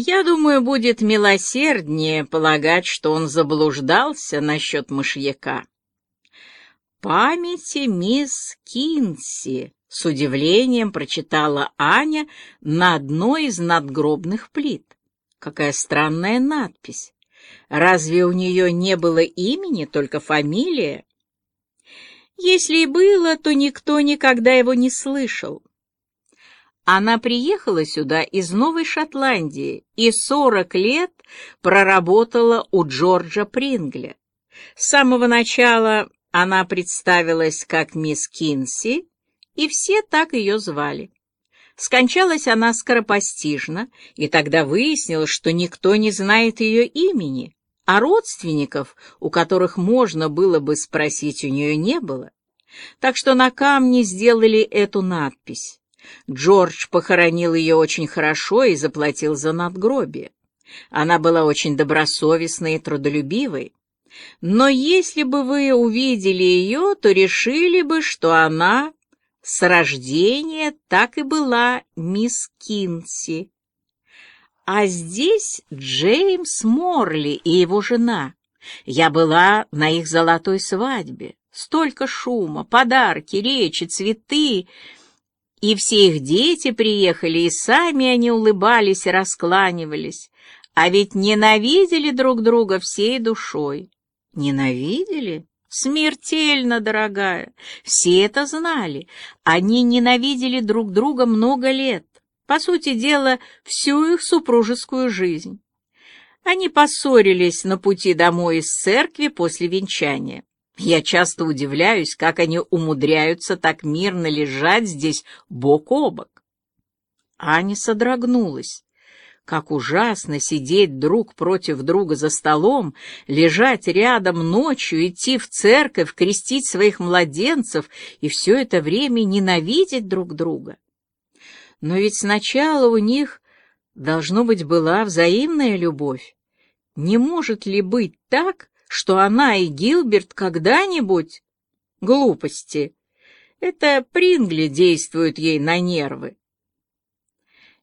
Я думаю, будет милосерднее полагать, что он заблуждался насчет мышьяка. «Памяти мисс Кинси», — с удивлением прочитала Аня на одной из надгробных плит. Какая странная надпись. Разве у нее не было имени, только фамилия? Если и было, то никто никогда его не слышал. Она приехала сюда из Новой Шотландии и сорок лет проработала у Джорджа Прингля. С самого начала она представилась как мисс Кинси, и все так ее звали. Скончалась она скоропостижно, и тогда выяснилось, что никто не знает ее имени, а родственников, у которых можно было бы спросить, у нее не было. Так что на камне сделали эту надпись. Джордж похоронил ее очень хорошо и заплатил за надгробие. Она была очень добросовестной и трудолюбивой. Но если бы вы увидели ее, то решили бы, что она с рождения так и была мисс Кинси. А здесь Джеймс Морли и его жена. Я была на их золотой свадьбе. Столько шума, подарки, речи, цветы. И все их дети приехали, и сами они улыбались и раскланивались. А ведь ненавидели друг друга всей душой. Ненавидели? Смертельно, дорогая. Все это знали. Они ненавидели друг друга много лет по сути дела, всю их супружескую жизнь. Они поссорились на пути домой из церкви после венчания. Я часто удивляюсь, как они умудряются так мирно лежать здесь бок о бок. Аня содрогнулась. Как ужасно сидеть друг против друга за столом, лежать рядом ночью, идти в церковь, крестить своих младенцев и все это время ненавидеть друг друга. Но ведь сначала у них, должно быть, была взаимная любовь. Не может ли быть так, что она и Гилберт когда-нибудь... Глупости. Это Прингли действует ей на нервы.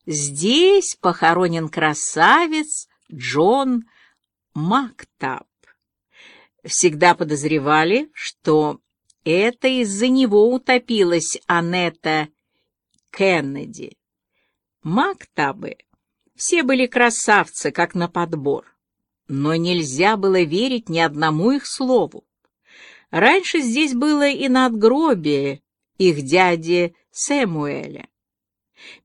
Здесь похоронен красавец Джон Мактаб. Всегда подозревали, что это из-за него утопилась Анетта Кеннеди. Мактабы все были красавцы, как на подбор, но нельзя было верить ни одному их слову. Раньше здесь было и надгробие их дяди Сэмуэля.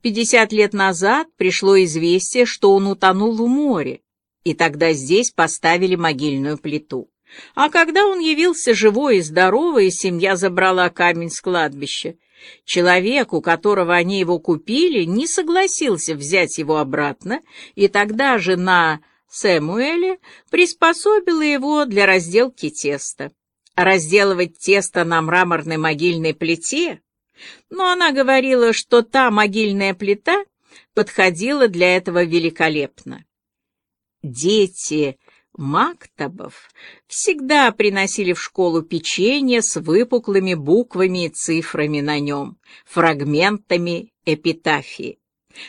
Пятьдесят лет назад пришло известие, что он утонул в море, и тогда здесь поставили могильную плиту. А когда он явился живой и здоровый, семья забрала камень с кладбища, Человек, у которого они его купили, не согласился взять его обратно, и тогда жена Сэмуэля приспособила его для разделки теста. Разделывать тесто на мраморной могильной плите? Но она говорила, что та могильная плита подходила для этого великолепно. Дети Мактабов всегда приносили в школу печенье с выпуклыми буквами и цифрами на нем, фрагментами эпитафии.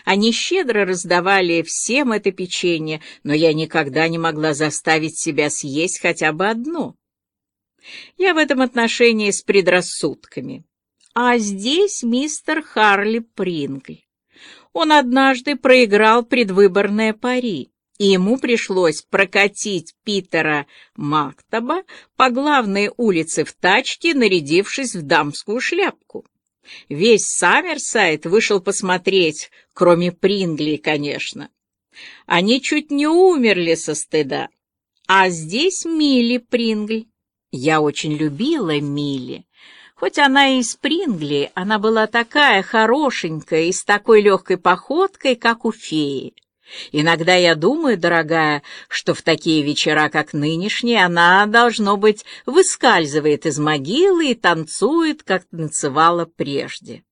Они щедро раздавали всем это печенье, но я никогда не могла заставить себя съесть хотя бы одно. Я в этом отношении с предрассудками. А здесь мистер Харли Прингль. Он однажды проиграл предвыборное пари и ему пришлось прокатить Питера Мактаба по главной улице в тачке, нарядившись в дамскую шляпку. Весь Саммерсайд вышел посмотреть, кроме Прингли, конечно. Они чуть не умерли со стыда. А здесь Милли Прингль. Я очень любила Милли. Хоть она и из Прингли, она была такая хорошенькая и с такой легкой походкой, как у феи. Иногда я думаю, дорогая, что в такие вечера, как нынешние, она, должно быть, выскальзывает из могилы и танцует, как танцевала прежде.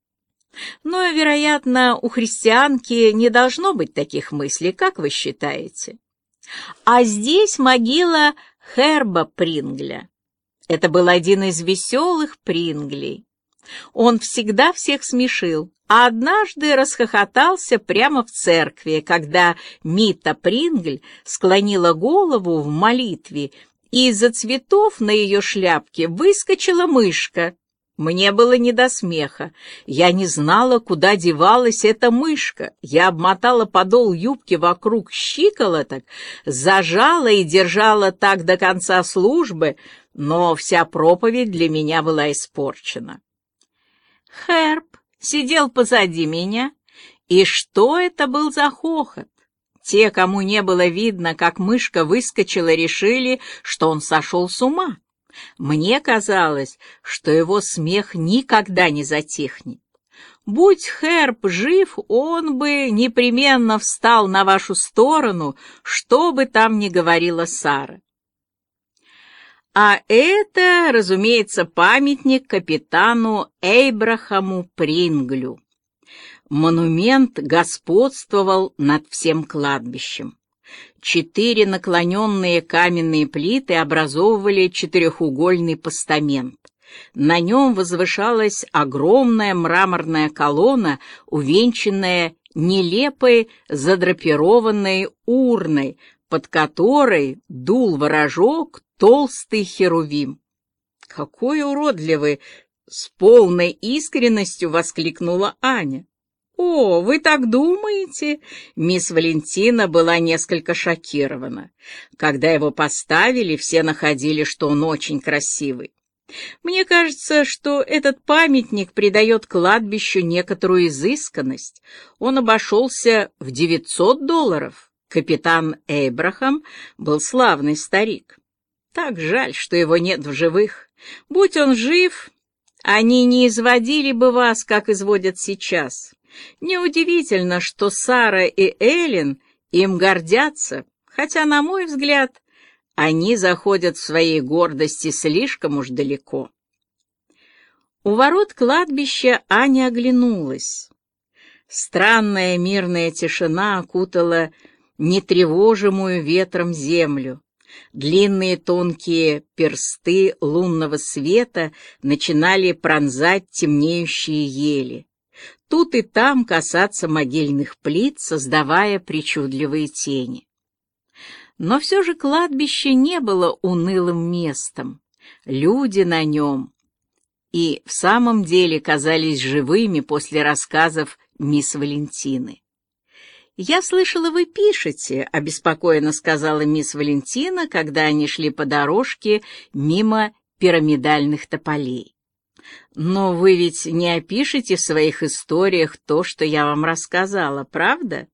Но, вероятно, у христианки не должно быть таких мыслей, как вы считаете? А здесь могила Херба Прингля. Это был один из веселых Принглей. Он всегда всех смешил, а однажды расхохотался прямо в церкви, когда Мита Прингль склонила голову в молитве, и из-за цветов на ее шляпке выскочила мышка. Мне было не до смеха. Я не знала, куда девалась эта мышка. Я обмотала подол юбки вокруг щиколоток, зажала и держала так до конца службы, но вся проповедь для меня была испорчена. Херб сидел позади меня, и что это был за хохот? Те, кому не было видно, как мышка выскочила, решили, что он сошел с ума. Мне казалось, что его смех никогда не затихнет. Будь Херб жив, он бы непременно встал на вашу сторону, что бы там ни говорила Сара. А это, разумеется, памятник капитану Эйбрахаму Принглю. Монумент господствовал над всем кладбищем. Четыре наклоненные каменные плиты образовывали четырехугольный постамент. На нем возвышалась огромная мраморная колонна, увенчанная нелепой задрапированной урной, под которой дул ворожок толстый херувим. «Какой уродливый!» — с полной искренностью воскликнула Аня. «О, вы так думаете?» Мисс Валентина была несколько шокирована. Когда его поставили, все находили, что он очень красивый. Мне кажется, что этот памятник придает кладбищу некоторую изысканность. Он обошелся в 900 долларов. Капитан Эйбрахам был славный старик. Так жаль, что его нет в живых. Будь он жив, они не изводили бы вас, как изводят сейчас. Неудивительно, что Сара и Эллен им гордятся, хотя, на мой взгляд, они заходят в своей гордости слишком уж далеко. У ворот кладбища Аня оглянулась. Странная мирная тишина окутала нетревожимую ветром землю. Длинные тонкие персты лунного света начинали пронзать темнеющие ели тут и там касаться могильных плит, создавая причудливые тени. Но все же кладбище не было унылым местом. Люди на нем и в самом деле казались живыми после рассказов мисс Валентины. «Я слышала, вы пишете», — обеспокоенно сказала мисс Валентина, когда они шли по дорожке мимо пирамидальных тополей. Но вы ведь не опишете в своих историях то, что я вам рассказала, правда?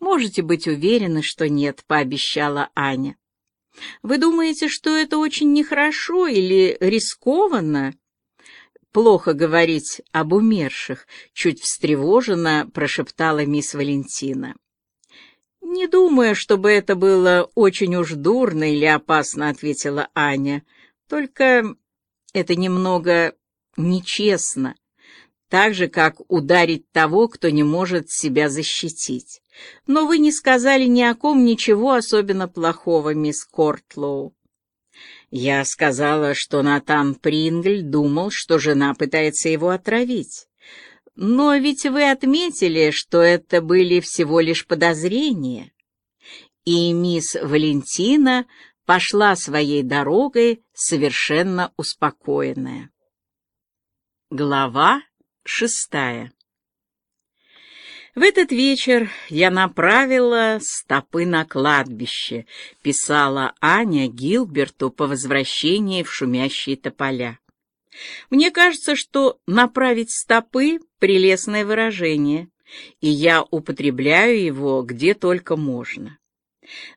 Можете быть уверены, что нет, пообещала Аня. Вы думаете, что это очень нехорошо или рискованно? Плохо говорить об умерших, чуть встревоженно прошептала мисс Валентина. «Не думаю, чтобы это было очень уж дурно или опасно», — ответила Аня. «Только это немного нечестно, так же, как ударить того, кто не может себя защитить. Но вы не сказали ни о ком ничего особенно плохого, мисс Кортлоу. Я сказала, что Натан Прингль думал, что жена пытается его отравить. Но ведь вы отметили, что это были всего лишь подозрения. И мисс Валентина пошла своей дорогой совершенно успокоенная. Глава шестая В этот вечер я направила стопы на кладбище, писала Аня Гилберту по возвращении в шумящие тополя. Мне кажется, что направить стопы — прелестное выражение, и я употребляю его где только можно.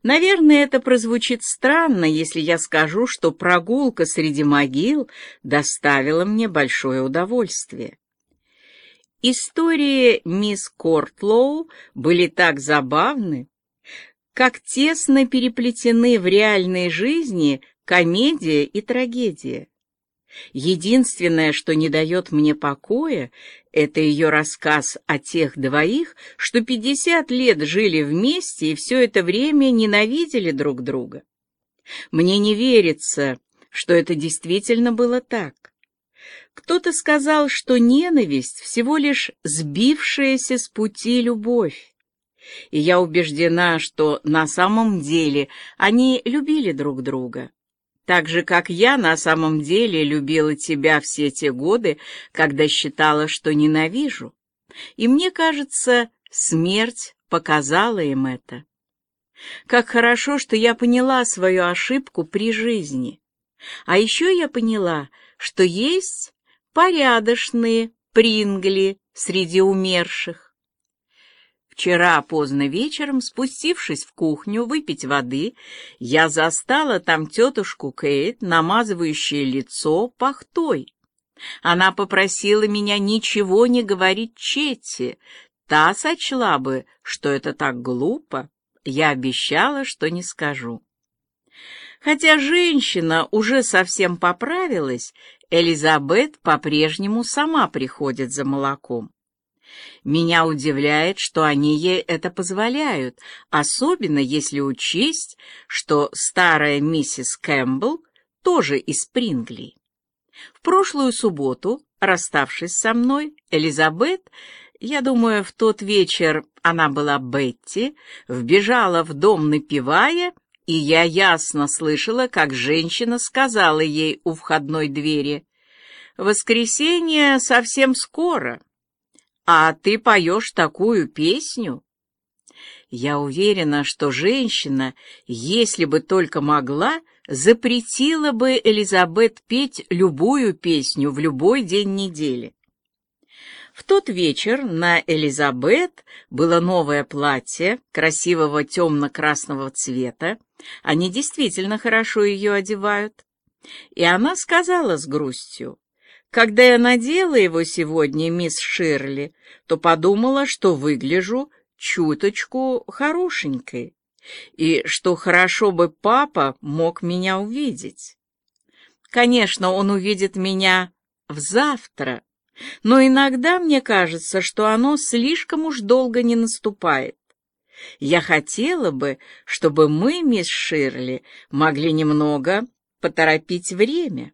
Наверное, это прозвучит странно, если я скажу, что прогулка среди могил доставила мне большое удовольствие. Истории мисс Кортлоу были так забавны, как тесно переплетены в реальной жизни комедия и трагедия. Единственное, что не дает мне покоя, это ее рассказ о тех двоих, что пятьдесят лет жили вместе и все это время ненавидели друг друга. Мне не верится, что это действительно было так. Кто-то сказал, что ненависть всего лишь сбившаяся с пути любовь. И я убеждена, что на самом деле они любили друг друга. Так же, как я на самом деле любила тебя все те годы, когда считала, что ненавижу. И мне кажется, смерть показала им это. Как хорошо, что я поняла свою ошибку при жизни. А еще я поняла, что есть порядочные прингли среди умерших. Вчера поздно вечером, спустившись в кухню выпить воды, я застала там тетушку Кейт, намазывающее лицо пахтой. Она попросила меня ничего не говорить Четти. Та сочла бы, что это так глупо. Я обещала, что не скажу. Хотя женщина уже совсем поправилась, Элизабет по-прежнему сама приходит за молоком. Меня удивляет, что они ей это позволяют, особенно если учесть, что старая миссис Кэмпбелл тоже из Прингли. В прошлую субботу, расставшись со мной, Элизабет, я думаю, в тот вечер она была Бетти, вбежала в дом, напевая, и я ясно слышала, как женщина сказала ей у входной двери, «Воскресенье совсем скоро, а ты поешь такую песню?» Я уверена, что женщина, если бы только могла, запретила бы Элизабет петь любую песню в любой день недели. В тот вечер на Элизабет было новое платье красивого темно-красного цвета. Они действительно хорошо ее одевают. И она сказала с грустью, «Когда я надела его сегодня, мисс Ширли, то подумала, что выгляжу чуточку хорошенькой, и что хорошо бы папа мог меня увидеть. Конечно, он увидит меня в завтра, но иногда мне кажется, что оно слишком уж долго не наступает. Я хотела бы, чтобы мы, мисс Ширли, могли немного поторопить время.